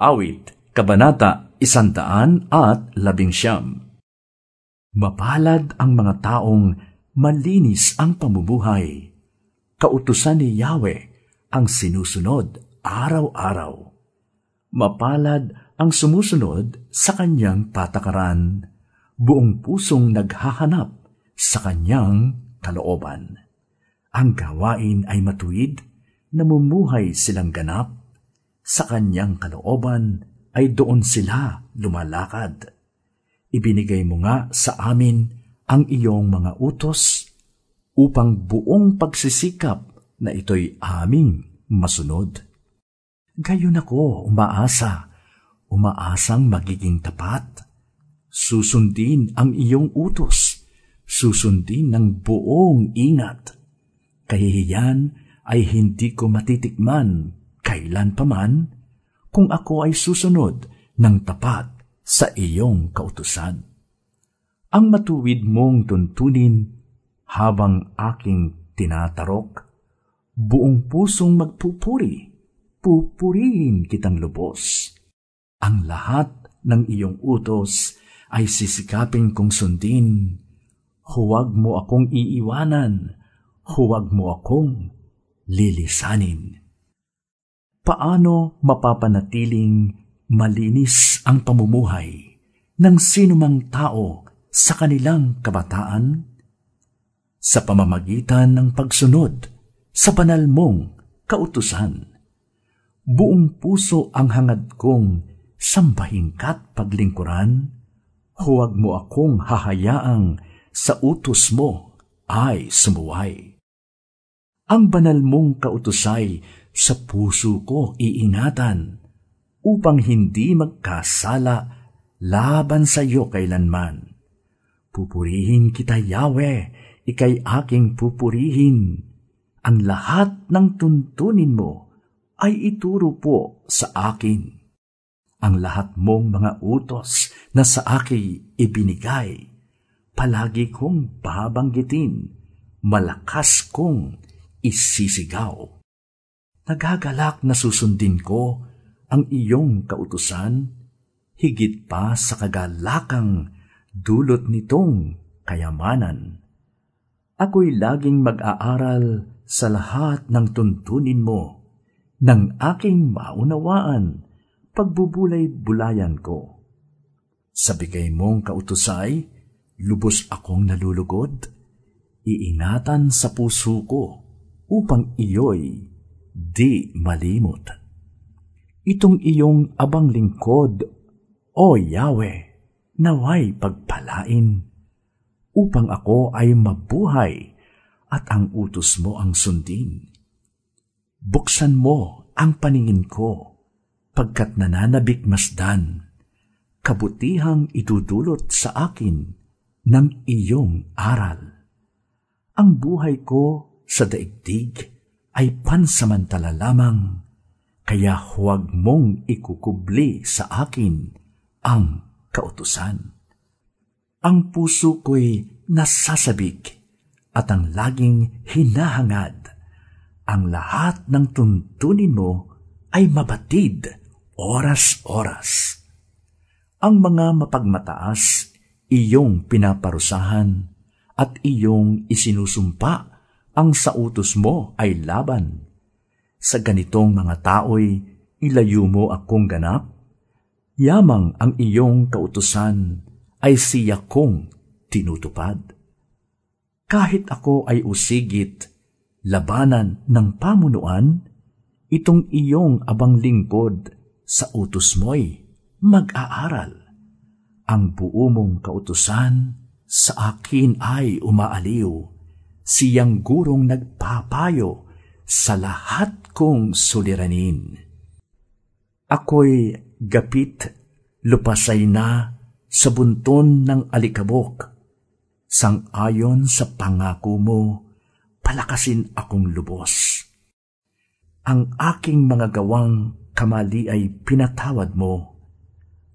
Awit, Kabanata, Isandaan at Labing Siyam. Mapalad ang mga taong malinis ang pamumuhay. Kautusan ni Yahweh ang sinusunod araw-araw. Mapalad ang sumusunod sa kanyang patakaran, buong pusong naghahanap sa kanyang kalooban. Ang gawain ay matuwid, namumuhay silang ganap, sa kanyang kalooban ay doon sila lumalakad. Ibinigay mo nga sa amin ang iyong mga utos upang buong pagsisikap na ito'y aming masunod. Gayon ako umaasa, umaasang magiging tapat. Susundin ang iyong utos, susundin ng buong ingat. Kahihiyan ay hindi ko matitikman kailan paman kung ako ay susunod ng tapat sa iyong kautusan. Ang matuwid mong tuntunin habang aking tinatarok, buong pusong magpupuri, pupurihin kitang lubos. Ang lahat ng iyong utos ay sisikapin kong sundin. Huwag mo akong iiwanan, huwag mo akong lilisanin. Paano mapapanatiling malinis ang pamumuhay ng sinumang tao sa kanilang kabataan? Sa pamamagitan ng pagsunod sa banal mong kautusan. Buong puso ang hangad kong sambahin ka't paglingkuran, huwag mo akong hahayaang sa utos mo ay sumuway. Ang banal mong kautusay sa puso ko iingatan, upang hindi magkasala laban sa iyo kailanman. Pupurihin kita, Yahweh, ikay aking pupurihin. Ang lahat ng tuntunin mo ay ituro po sa akin. Ang lahat mong mga utos na sa akin ibinigay, palagi kong babanggitin, malakas kong isisigaw. Nagagalak na susundin ko ang iyong kautusan, higit pa sa kagalakang dulot nitong kayamanan. Ako'y laging mag-aaral sa lahat ng tuntunin mo, ng aking maunawaan, pagbubulay-bulayan ko. Sa bigay mong kautusay, lubos akong nalulugod, iingatan sa puso ko upang iyo'y di malimot itong iyong abang lingkod, O Yahweh, naway pagpalain, upang ako ay mabuhay at ang utos mo ang sundin. Buksan mo ang paningin ko, pagkat nananabik masdan, kabutihang idudulot sa akin ng iyong aral. Ang buhay ko sa daigdig ay pansamantala lamang, kaya huwag mong ikukubli sa akin ang kautusan. Ang puso ko'y nasasabik at ang laging hinahangad. Ang lahat ng tuntunin mo ay mabatid oras-oras. Ang mga mapagmataas iyong pinaparusahan at iyong isinusumpa ang sa utos mo ay laban sa ganitong mga tao'y ilayo mo akong ganap? Yamang ang iyong kautusan ay siya kong tinutupad. Kahit ako ay usigit, labanan ng pamunuan, itong iyong abang lingkod sa utos mo'y mag-aaral. Ang buo mong kautusan sa akin ay umaaliw, siyang gurong nagpapayo sa lahat kong suliranin. Ako'y gapit, lupasay na sa bunton ng alikabok. Sang-ayon sa pangako mo, palakasin akong lubos. Ang aking mga gawang kamali ay pinatawad mo.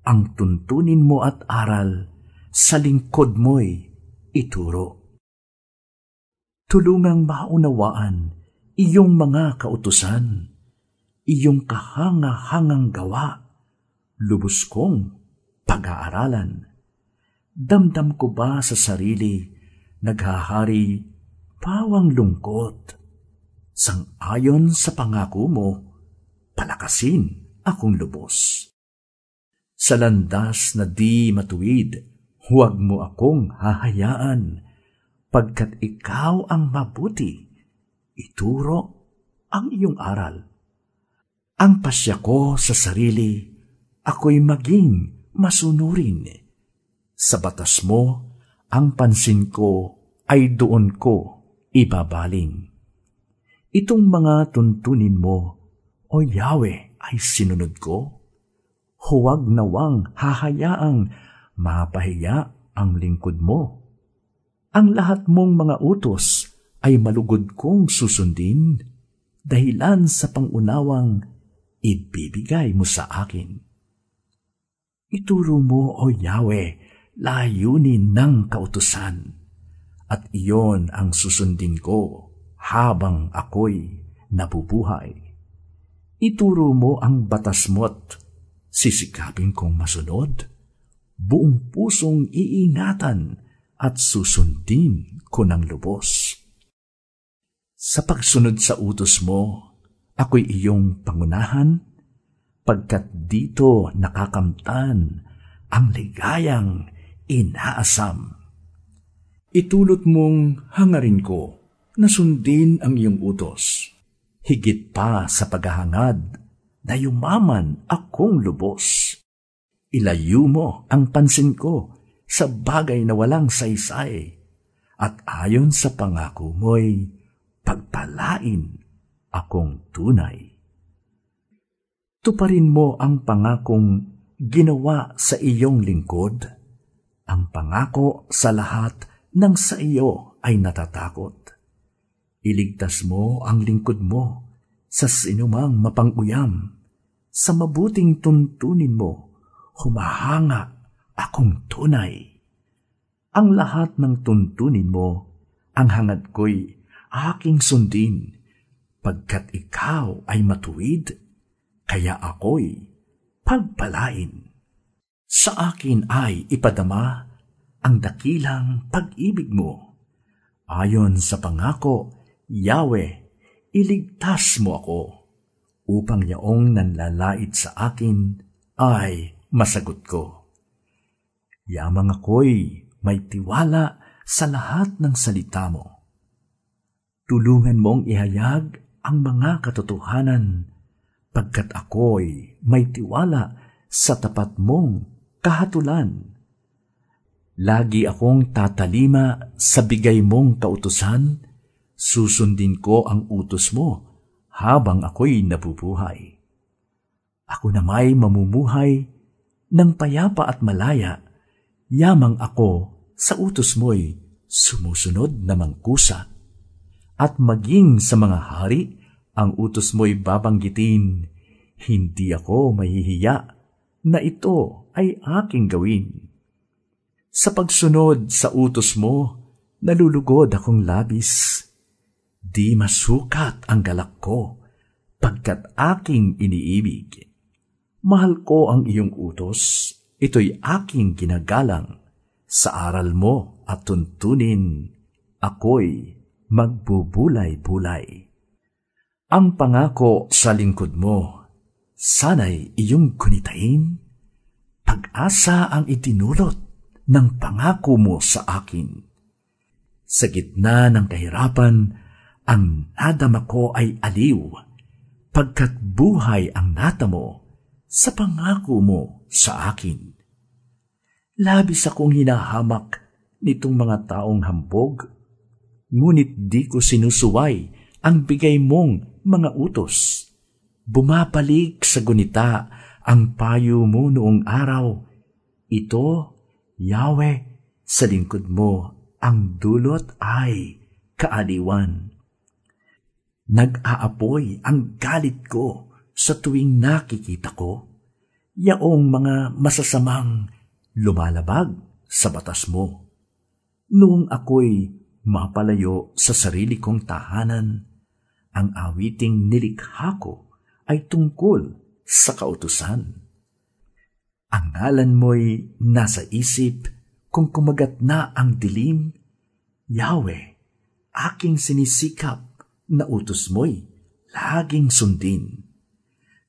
Ang tuntunin mo at aral sa lingkod mo'y ituro. Tulungang maunawaan iyong mga kautusan, iyong kahanga-hangang gawa lubos kong pag-aaralan. Damdam ko ba sa sarili, naghahari, pawang lungkot. Sang-ayon sa pangako mo, palakasin akong lubos. Sa landas na di matuwid, huwag mo akong hahayaan, pagkat ikaw ang mabuti, ituro ang iyong aral. Ang pasya ko sa sarili, ako'y maging masunurin. Sa batas mo, ang pansin ko ay doon ko ibabaling. Itong mga tuntunin mo, o Yahweh, ay sinunod ko. Huwag nawang hahayaang mapahiya ang lingkod mo. Ang lahat mong mga utos ay malugod kong susundin, dahilan sa pangunawang ibibigay mo sa akin. Ituro mo, O Yahweh, layunin ng kautusan, at iyon ang susundin ko habang ako'y nabubuhay. Ituro mo ang batas mo't sisikapin kong masunod. Buong pusong iingatan at susundin ko ng lubos. Sa pagsunod sa utos mo, ako'y iyong pangunahan, pagkat dito nakakamtan ang ligayang inaasam. Itulot mong hangarin ko na sundin ang iyong utos. Higit pa sa paghahangad na yumaman akong lubos. Ilayo mo ang pansin ko sa bagay na walang saysay at ayon sa pangako mo'y pagpalain akong tunay. Tuparin mo ang pangakong ginawa sa iyong lingkod, ang pangako sa lahat ng sa iyo ay natatakot. Iligtas mo ang lingkod mo sa sinumang mapanguyam. Sa mabuting tuntunin mo, humahanga akong tunay. Ang lahat ng tuntunin mo, ang hangad ko'y aking sundin, pagkat ikaw ay matuwid, kaya ako'y pagpalain. Sa akin ay ipadama ang dakilang pag-ibig mo. Ayon sa pangako Yahweh, iligtas mo ako upang yaong nanlalait sa akin ay masagot ko. Yamang ako'y may tiwala sa lahat ng salita mo. Tulungan mong ihayag ang mga katotohanan pagkat ako'y may tiwala sa tapat mong kahatulan. Lagi akong tatalima sa bigay mong kautusan susundin ko ang utos mo habang ako'y nabubuhay. Ako na may mamumuhay ng payapa at malaya, yamang ako sa utos mo'y sumusunod na mangkusa. At maging sa mga hari, ang utos mo'y babanggitin, hindi ako mahihiya na ito ay aking gawin. Sa pagsunod sa utos mo, nalulugod akong labis Di masukat ang galak ko, pagkat aking iniibig. Mahal ko ang iyong utos, ito'y aking ginagalang. Sa aral mo at tuntunin, ako'y magbubulay-bulay. Ang pangako sa lingkod mo, sana'y iyong kunitain. Pag-asa ang itinulot ng pangako mo sa akin. Sa gitna ng kahirapan, ang nadama ko ay aliw, pagkat buhay ang natamo sa pangako mo sa akin. Labis akong hinahamak nitong mga taong hambog, ngunit di ko sinusuway ang bigay mong mga utos. Bumabalik sa gunita ang payo mo noong araw. Ito, Yahweh, sa lingkod mo, ang dulot ay kaaliwan. Nag-aapoy ang galit ko sa tuwing nakikita ko yaong mga masasamang lumalabag sa batas mo. Noong ako'y mapalayo sa sarili kong tahanan, ang awiting nilikha ko ay tungkol sa kautusan. Ang ngalan mo'y nasa isip kung kumagat na ang dilim. Yahweh, aking sinisikap na utos mo'y laging sundin.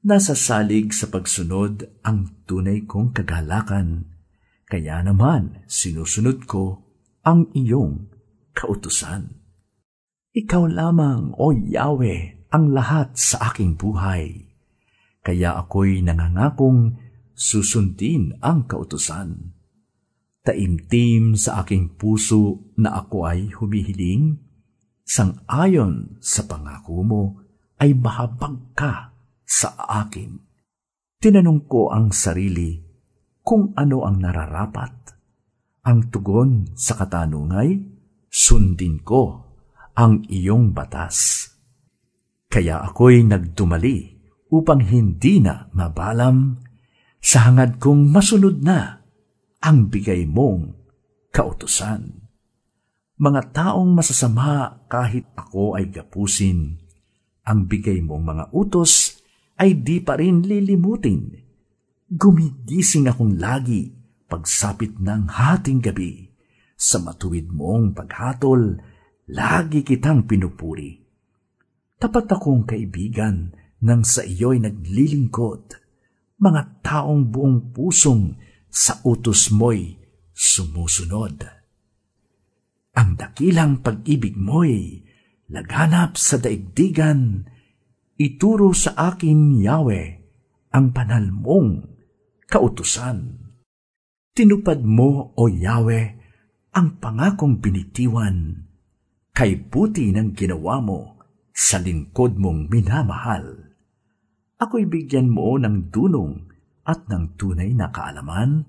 Nasa salig sa pagsunod ang tunay kong kagalakan, kaya naman sinusunod ko ang iyong kautusan. Ikaw lamang, O Yahweh, ang lahat sa aking buhay. Kaya ako'y nangangakong susundin ang kautusan. Taimtim sa aking puso na ako ay humihiling, sang-ayon sa pangako mo ay mahabag ka sa akin. Tinanong ko ang sarili kung ano ang nararapat. Ang tugon sa katanungay, sundin ko ang iyong batas. Kaya ako'y nagdumali upang hindi na mabalam sa hangad kong masunod na ang bigay mong kautusan. Mga taong masasama kahit ako ay gapusin, ang bigay mong mga utos ay di pa rin lilimutin. Gumigising akong lagi pagsapit ng hating gabi. Sa matuwid mong paghatol, lagi kitang pinupuri. Tapat akong kaibigan nang sa iyo'y naglilingkod mga taong buong pusong sa utos mo'y sumusunod. Ang dakilang pag-ibig mo'y laganap sa daigdigan, ituro sa akin, Yahweh, ang panal mong kautusan. Tinupad mo, O Yahweh, ang pangakong binitiwan, kay buti ng ginawa mo sa lingkod mong minamahal ako'y bigyan mo ng dunong at ng tunay na kaalaman,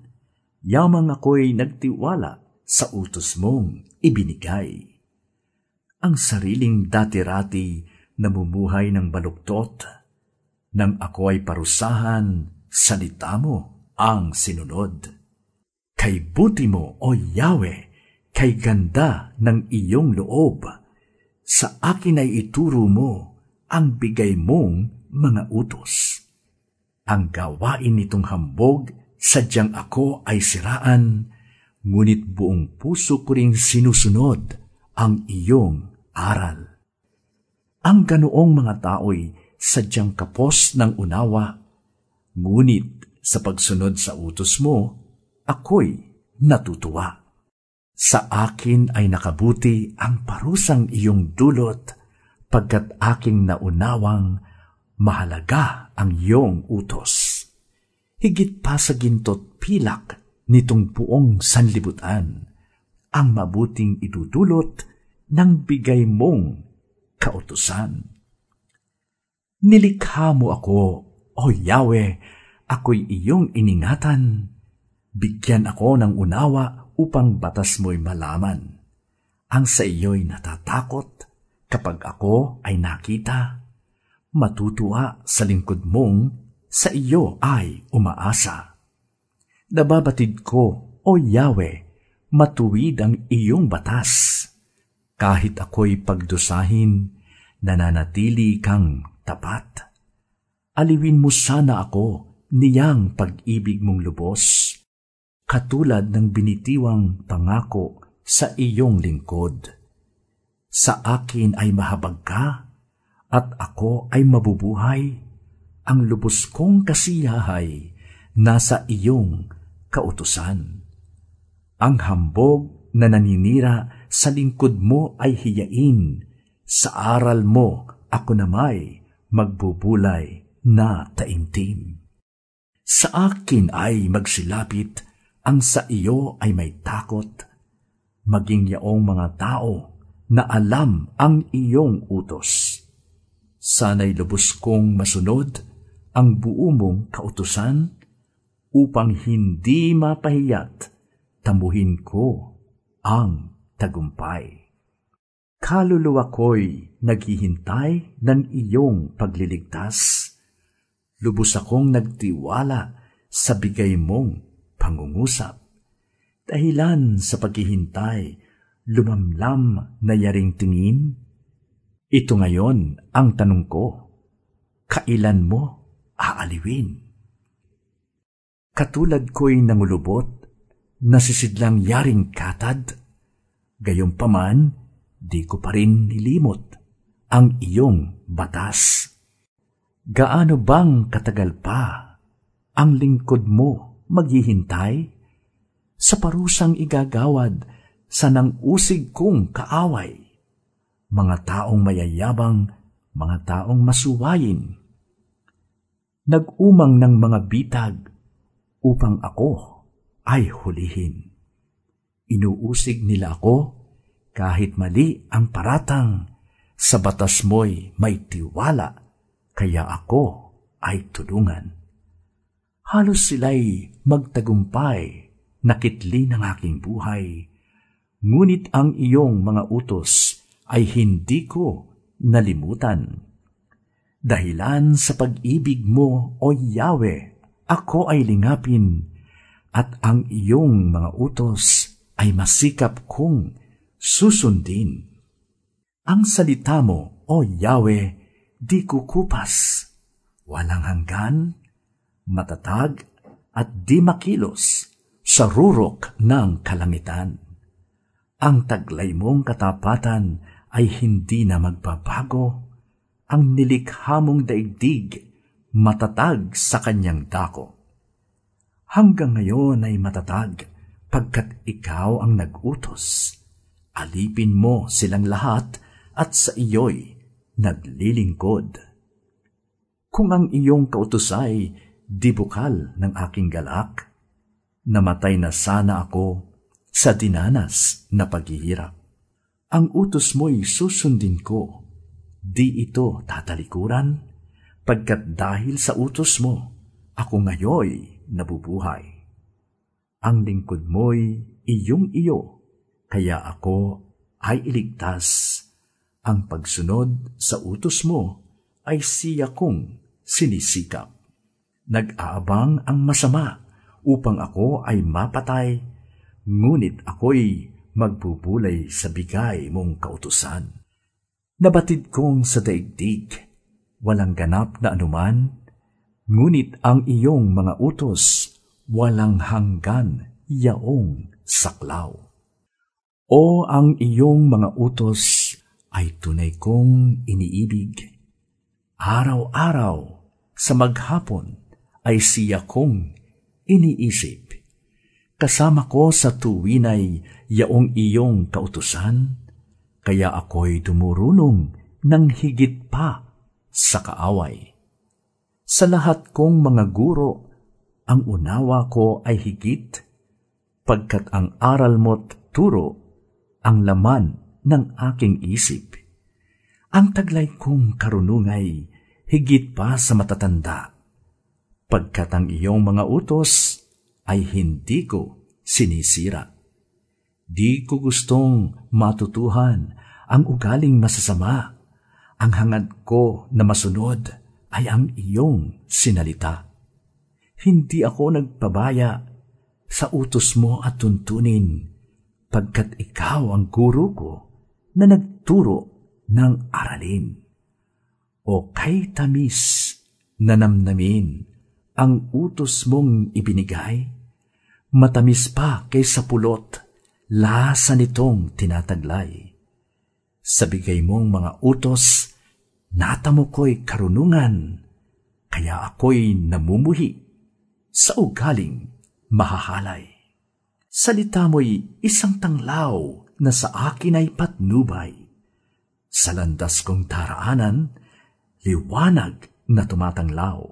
yamang ako'y nagtiwala sa utos mong ibinigay. Ang sariling dati-rati namumuhay ng baluktot, nang ako ay parusahan, salita mo ang sinunod. Kay buti mo, O Yahweh, kay ganda ng iyong loob, sa akin ay ituro mo ang bigay mong mga utos. Ang gawain nitong hambog, sadyang ako ay siraan, ngunit buong puso ko ring sinusunod ang iyong aral. Ang ganoong mga tao'y sadyang kapos ng unawa, ngunit sa pagsunod sa utos mo, ako'y natutuwa. Sa akin ay nakabuti ang parusang iyong dulot, pagkat aking naunawang mahalaga ang iyong utos. Higit pa sa gintot pilak nitong buong sanlibutan, ang mabuting itutulot ng bigay mong kautusan. Nilikha mo ako, O Yahweh, ako'y iyong iningatan. Bigyan ako ng unawa upang batas mo'y malaman. Ang sa iyo'y natatakot kapag ako ay nakita matutuwa sa lingkod mong sa iyo ay umaasa. Nababatid ko, O Yahweh, matuwid ang iyong batas. Kahit ako'y pagdusahin, nananatili kang tapat. Aliwin mo sana ako niyang pag-ibig mong lubos, katulad ng binitiwang pangako sa iyong lingkod. Sa akin ay mahabag ka, at ako ay mabubuhay, ang lubos kong kasiyahay nasa iyong kautusan. Ang hambog na naninira sa lingkod mo ay hiyain, sa aral mo ako na may magbubulay na taimtim. Sa akin ay magsilapit, ang sa iyo ay may takot, maging yaong mga tao na alam ang iyong utos. Sana'y lubos kong masunod ang buo mong kautusan upang hindi mapahiyat tamuhin ko ang tagumpay. Kaluluwa ko'y naghihintay ng iyong pagliligtas. Lubos akong nagtiwala sa bigay mong pangungusap. Dahilan sa paghihintay, lumamlam na yaring tingin, ito ngayon ang tanong ko, kailan mo aaliwin? katulad ko'y nangulubot, nasisidlang yaring katad, gayong paman, di ko pa rin nilimot ang iyong batas. Gaano bang katagal pa ang lingkod mo maghihintay sa parusang igagawad sa nang usig kong kaaway? Mga taong mayayabang, mga taong masuwayin. Nag-umang ng mga bitag upang ako ay hulihin. Inuusig nila ako kahit mali ang paratang, sa batas mo'y may tiwala, kaya ako ay tulungan. Halos sila'y magtagumpay, nakitli ng aking buhay, ngunit ang iyong mga utos ay hindi ko nalimutan. Dahilan sa pag-ibig mo, O Yahweh, ako ay lingapin, at ang iyong mga utos ay masikap kong susundin. Ang salita mo, O Yahweh, di kukupas, walang hanggan, matatag at di makilos sa rurok ng kalangitan. Ang taglay mong katapatan ay hindi na magbabago, ang nilikha mong daigdig matatag sa kanyang dako. Hanggang ngayon ay matatag pagkat ikaw ang nagutos alipin mo silang lahat at sa iyo'y naglilingkod. Kung ang iyong kautusay di bukal ng aking galak, namatay na sana ako sa dinanas na paghihirap. Ang utos mo'y susundin ko, di ito tatalikuran, pagkat dahil sa utos mo, ako ngayoy nabubuhay. Ang lingkod mo'y iyong iyo kaya ako ay iligtas. Ang pagsunod sa utos mo ay siya kong sinisikap. Nag-aabang ang masama upang ako ay mapatay, ngunit ako'y magbubulay sa bigay mong kautusan. Nabatid kong sa daigdig, walang ganap na anuman, ngunit ang iyong mga utos walang hanggan yaong saklaw. O ang iyong mga utos ay tunay kong iniibig. Araw-araw sa maghapon ay siya kong iniisip. Kasama ko sa tuwinay yaong iyong kautusan, kaya ako'y dumurunong ng higit pa sa kaaway. Sa lahat kong mga guro, ang unawa ko ay higit, pagkat ang aral mo't turo ang laman ng aking isip. Ang taglay kong karunungay higit pa sa matatanda, pagkat ang iyong mga utos ay hindi ko sinisira. Di ko gustong matutuhan ang ugaling masasama. Ang hangad ko na masunod ay ang iyong sinalita. Hindi ako nagpabaya sa utos mo at tuntunin pagkat ikaw ang guro ko na nagturo ng aralin. O kay tamis na namnamin ang utos mong ibinigay, matamis pa kaysa pulot, lasa nitong tinataglay. Sa bigay mong mga utos, natamo ko'y karunungan, kaya ako'y namumuhi sa ugaling mahahalay. Salita mo'y isang tanglaw na sa akin ay patnubay. Sa landas kong taraanan, liwanag na tumatanglaw.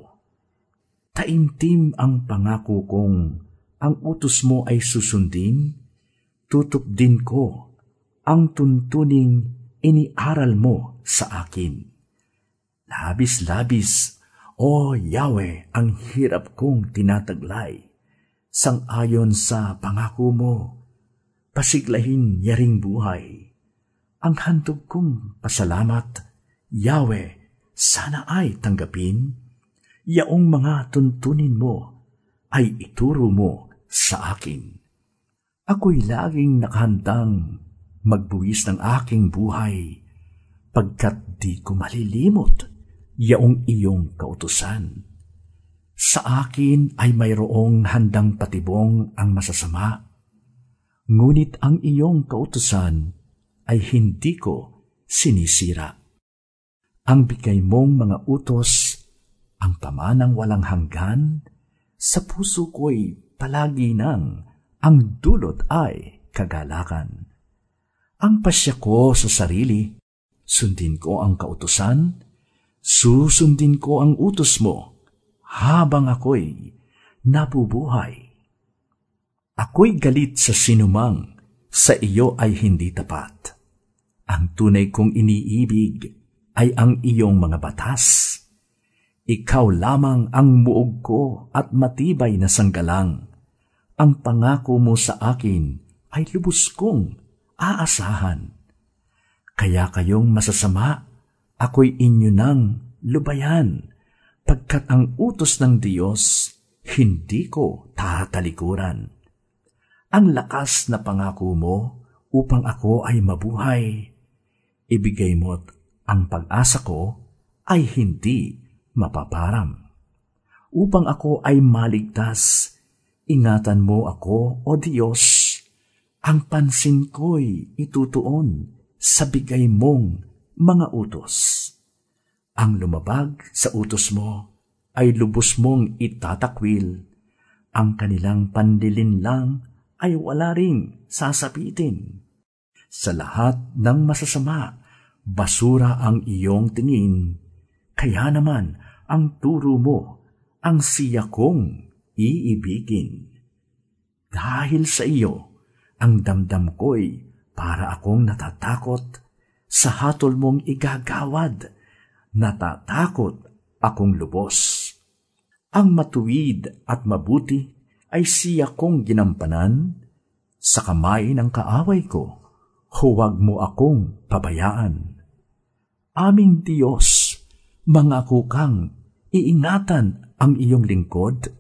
Taimtim ang pangako kong ang utos mo ay susundin, tutup din ko ang tuntuning iniaral mo sa akin. Labis-labis, O Yahweh, ang hirap kong tinataglay sang-ayon sa pangako mo, pasiglahin yaring buhay. Ang handog kong pasalamat, Yahweh, sana ay tanggapin, yaong mga tuntunin mo ay ituro mo sa akin. Ako'y laging nakahandang magbuwis ng aking buhay, pagkat di ko malilimot yaong iyong kautusan. Sa akin ay mayroong handang patibong ang masasama, ngunit ang iyong kautusan ay hindi ko sinisira. Ang bigay mong mga utos, ang pamanang walang hanggan, sa puso ko'y palagi nang ang dulot ay kagalakan. Ang pasya ko sa sarili, sundin ko ang kautusan, susundin ko ang utos mo, habang ako'y nabubuhay. Ako'y galit sa sinumang sa iyo ay hindi tapat. Ang tunay kong iniibig ay ang iyong mga batas. Ikaw lamang ang muog ko at matibay na sanggalang. Ang pangako mo sa akin ay lubos kong aasahan. Kaya kayong masasama, ako'y inyo nang lubayan pagkat ang utos ng Diyos hindi ko tatalikuran. Ang lakas na pangako mo upang ako ay mabuhay, ibigay mo't ang pag-asa ko ay hindi mapaparam. Upang ako ay maligtas, ingatan mo ako, O Diyos, ang pansin ko'y itutuon sa bigay mong mga utos ang lumabag sa utos mo ay lubos mong itatakwil. Ang kanilang pandilin lang ay wala ring sasapitin. Sa lahat ng masasama, basura ang iyong tingin. Kaya naman, ang turo mo, ang siya kong iibigin. Dahil sa iyo, ang damdam ko'y para akong natatakot sa hatol mong igagawad natatakot akong lubos. Ang matuwid at mabuti ay siya kong ginampanan sa kamay ng kaaway ko. Huwag mo akong pabayaan. Aming Diyos, mangako kang iingatan ang iyong lingkod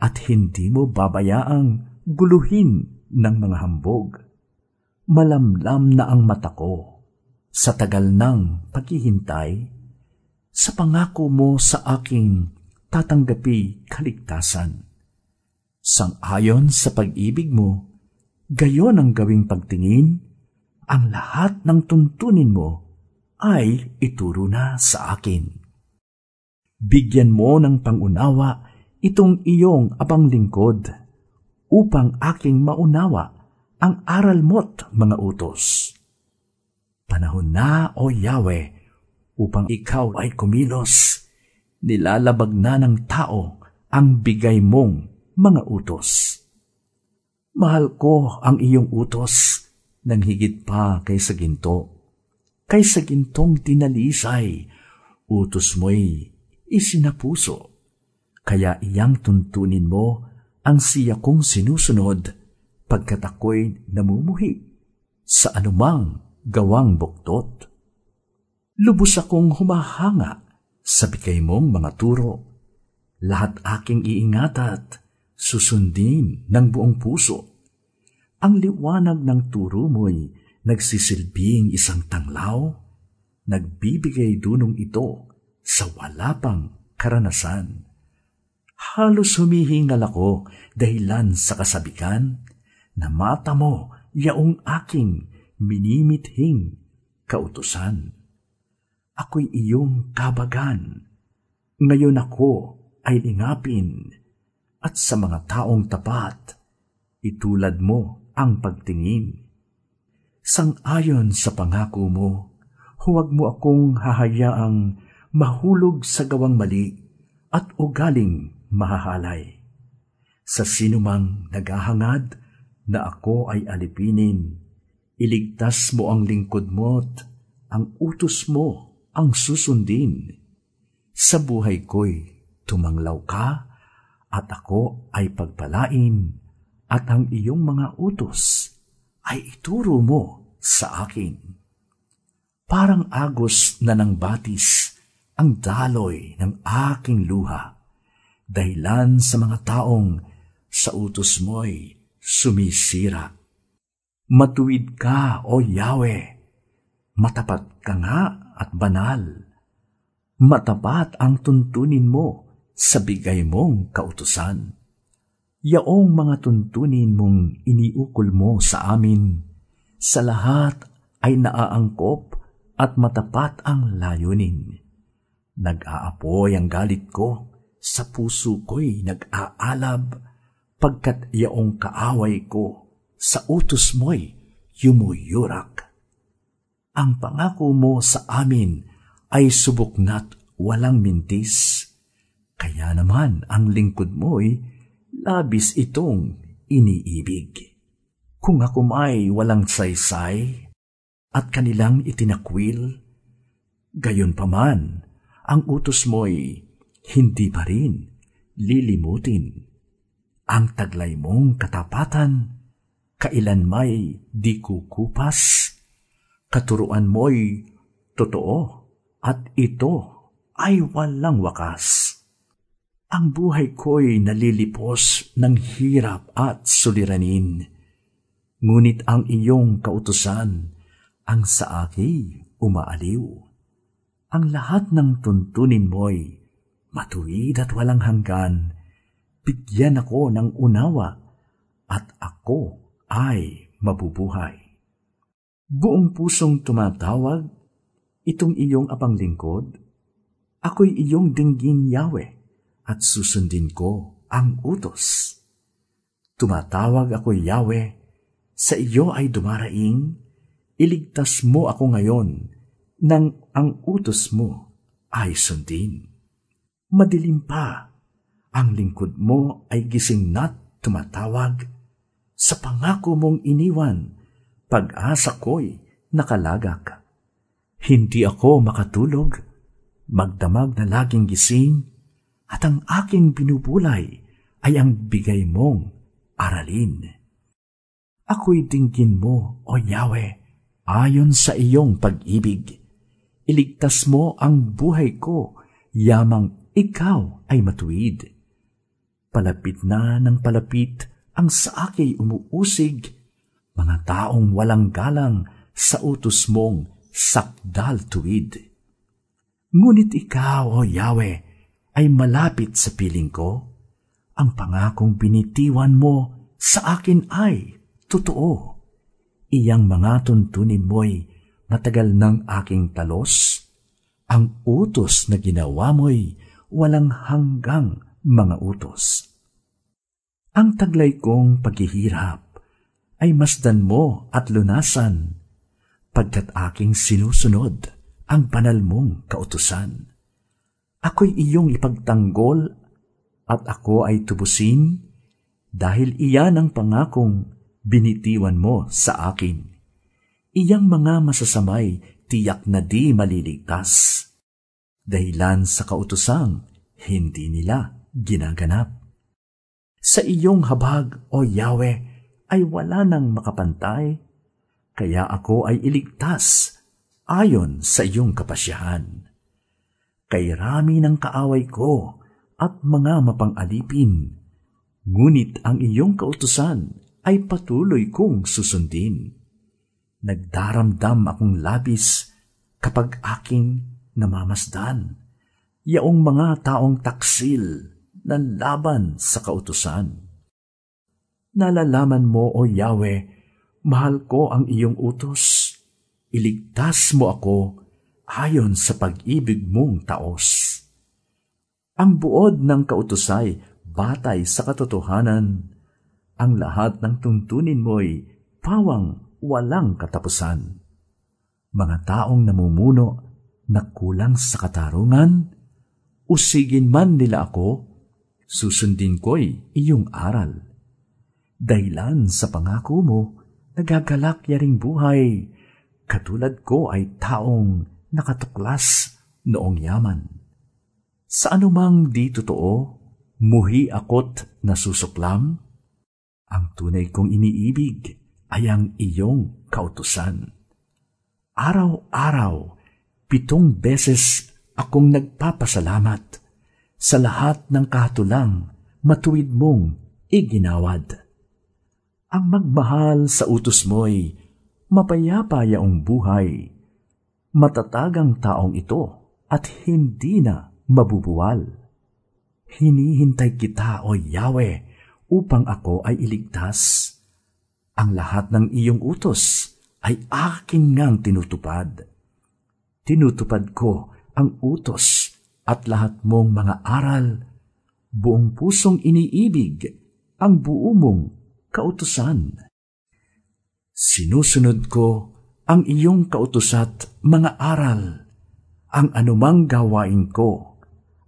at hindi mo babayaang guluhin ng mga hambog. Malamlam na ang mata ko sa tagal ng paghihintay sa pangako mo sa aking tatanggapi kaligtasan. Sang-ayon sa pag-ibig mo, gayon ang gawing pagtingin, ang lahat ng tuntunin mo ay ituro na sa akin. Bigyan mo ng pangunawa itong iyong abang lingkod upang aking maunawa ang aral mo't mga utos. Panahon na, O Yahweh, upang ikaw ay kumilos. Nilalabag na ng tao ang bigay mong mga utos. Mahal ko ang iyong utos nang higit pa kaysa ginto. Kaysa gintong tinalisay, utos mo'y isinapuso. Kaya iyang tuntunin mo ang siya kong sinusunod pagkat ako'y namumuhi sa anumang gawang buktot lubos akong humahanga sa bigay mong mga turo. Lahat aking iingat at susundin ng buong puso. Ang liwanag ng turo mo'y nagsisilbing isang tanglaw, nagbibigay dunong ito sa wala pang karanasan. Halos humihingal ako dahilan sa kasabikan na mata mo yaong aking minimithing kautusan ako'y iyong kabagan. Ngayon ako ay ingapin at sa mga taong tapat, itulad mo ang pagtingin. Sang-ayon sa pangako mo, huwag mo akong hahayaang mahulog sa gawang mali at ugaling mahahalay. Sa sinumang naghahangad na ako ay alipinin, iligtas mo ang lingkod mo't ang utos mo ang susundin. Sa buhay ko'y tumanglaw ka at ako ay pagpalain at ang iyong mga utos ay ituro mo sa akin. Parang agos na ng batis ang daloy ng aking luha, dahilan sa mga taong sa utos mo'y sumisira. Matuwid ka, O Yahweh, matapat ka nga at banal. Matapat ang tuntunin mo sa bigay mong kautusan. Yaong mga tuntunin mong iniukol mo sa amin, sa lahat ay naaangkop at matapat ang layunin. Nag-aapoy ang galit ko, sa puso ko'y nag-aalab, pagkat yaong kaaway ko, sa utos mo'y yumuyurak. Ang pangako mo sa amin ay subok na't walang mintis. Kaya naman ang lingkod mo'y labis itong iniibig. Kung ako may walang saysay at kanilang itinakwil, gayon paman ang utos mo'y hindi pa rin lilimutin. Ang taglay mong katapatan, kailan may di kukupas, katuruan mo'y totoo at ito ay walang wakas. Ang buhay ko'y nalilipos ng hirap at suliranin. Ngunit ang iyong kautusan ang sa aki umaaliw. Ang lahat ng tuntunin mo'y matuwid at walang hanggan. Bigyan ako ng unawa at ako ay mabubuhay. Buong pusong tumatawag, itong iyong apang lingkod, ako'y iyong dinggin Yahweh at susundin ko ang utos. Tumatawag ako Yahweh, sa iyo ay dumaraing, iligtas mo ako ngayon nang ang utos mo ay sundin. Madilim pa, ang lingkod mo ay gising na't tumatawag, sa pangako mong iniwan, pag-asa ko'y nakalagak. Hindi ako makatulog, magdamag na laging gising, at ang aking binubulay ay ang bigay mong aralin. Ako'y dinggin mo, O Yahweh, ayon sa iyong pag-ibig. Iligtas mo ang buhay ko, yamang ikaw ay matuwid. Palapit na ng palapit ang sa akin umuusig, mga taong walang galang sa utos mong sakdal tuwid. Ngunit ikaw, O Yahweh, ay malapit sa piling ko. Ang pangakong binitiwan mo sa akin ay totoo. Iyang mga tuntunin mo'y matagal ng aking talos. Ang utos na ginawa mo'y walang hanggang mga utos. Ang taglay kong paghihirap ay masdan mo at lunasan, pagkat aking sinusunod ang banal mong kautusan. Ako'y iyong ipagtanggol at ako ay tubusin dahil iyan ang pangakong binitiwan mo sa akin. Iyang mga masasamay tiyak na di maliligtas. Dahilan sa kautusang hindi nila ginaganap. Sa iyong habag, O Yahweh, ay wala nang makapantay, kaya ako ay iligtas ayon sa iyong kapasyahan. Kay rami ng kaaway ko at mga mapang-alipin, ngunit ang iyong kautusan ay patuloy kong susundin. Nagdaramdam akong labis kapag aking namamasdan, yaong mga taong taksil ng laban sa kautusan. Nalalaman mo, O Yahweh, mahal ko ang iyong utos. Iligtas mo ako ayon sa pag-ibig mong taos. Ang buod ng kautusay batay sa katotohanan. Ang lahat ng tuntunin mo'y pawang walang katapusan. Mga taong namumuno na kulang sa katarungan, usigin man nila ako susundin ko'y iyong aral. Dahilan sa pangako mo, nagagalak yaring buhay, katulad ko ay taong nakatuklas noong yaman. Sa anumang di totoo, muhi akot nasusuklam, ang tunay kong iniibig ay ang iyong kautusan. Araw-araw, pitong beses akong nagpapasalamat sa lahat ng katulang matuwid mong iginawad. Ang magmahal sa utos mo'y mapayapa yaong buhay, matatagang taong ito at hindi na mabubuwal. Hinihintay kita, O Yahweh, upang ako ay iligtas. Ang lahat ng iyong utos ay akin ngang tinutupad. Tinutupad ko ang utos at lahat mong mga aral. Buong pusong iniibig ang buo mong kautusan. Sinusunod ko ang iyong kautusat mga aral. Ang anumang gawain ko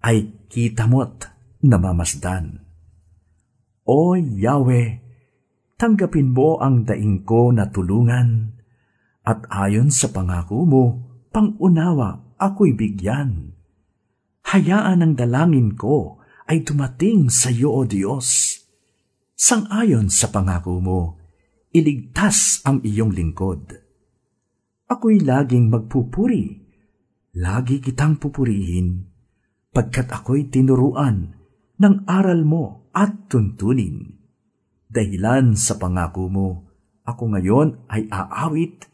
ay kita mo't namamasdan. O Yahweh, tanggapin mo ang daing ko na tulungan, at ayon sa pangako mo, pangunawa ako'y bigyan. Hayaan ang dalangin ko ay dumating sa iyo, O Diyos. Sang-ayon sa pangako mo, iligtas ang iyong lingkod. Ako'y laging magpupuri, lagi kitang pupurihin, pagkat ako'y tinuruan ng aral mo at tuntunin. Dahilan sa pangako mo, ako ngayon ay aawit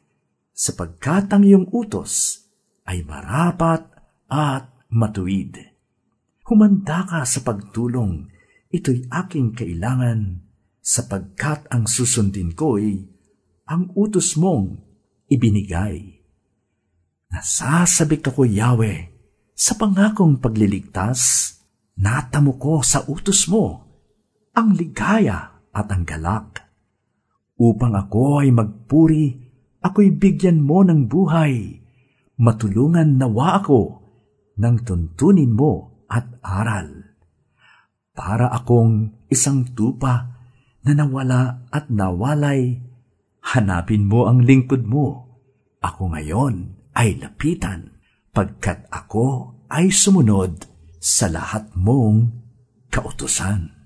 sapagkat ang iyong utos ay marapat at matuwid. Humanda ka sa pagtulong, ito'y aking kailangan, sapagkat ang susundin ko'y ang utos mong ibinigay. Nasasabik ako, Yahweh, sa pangakong pagliligtas, natamo ko sa utos mo ang ligaya at ang galak. Upang ako ay magpuri, ako'y bigyan mo ng buhay. Matulungan nawa ako ng tuntunin mo at aral. Para akong isang tupa na nawala at nawalay, hanapin mo ang lingkod mo. Ako ngayon ay lapitan, pagkat ako ay sumunod sa lahat mong kautusan.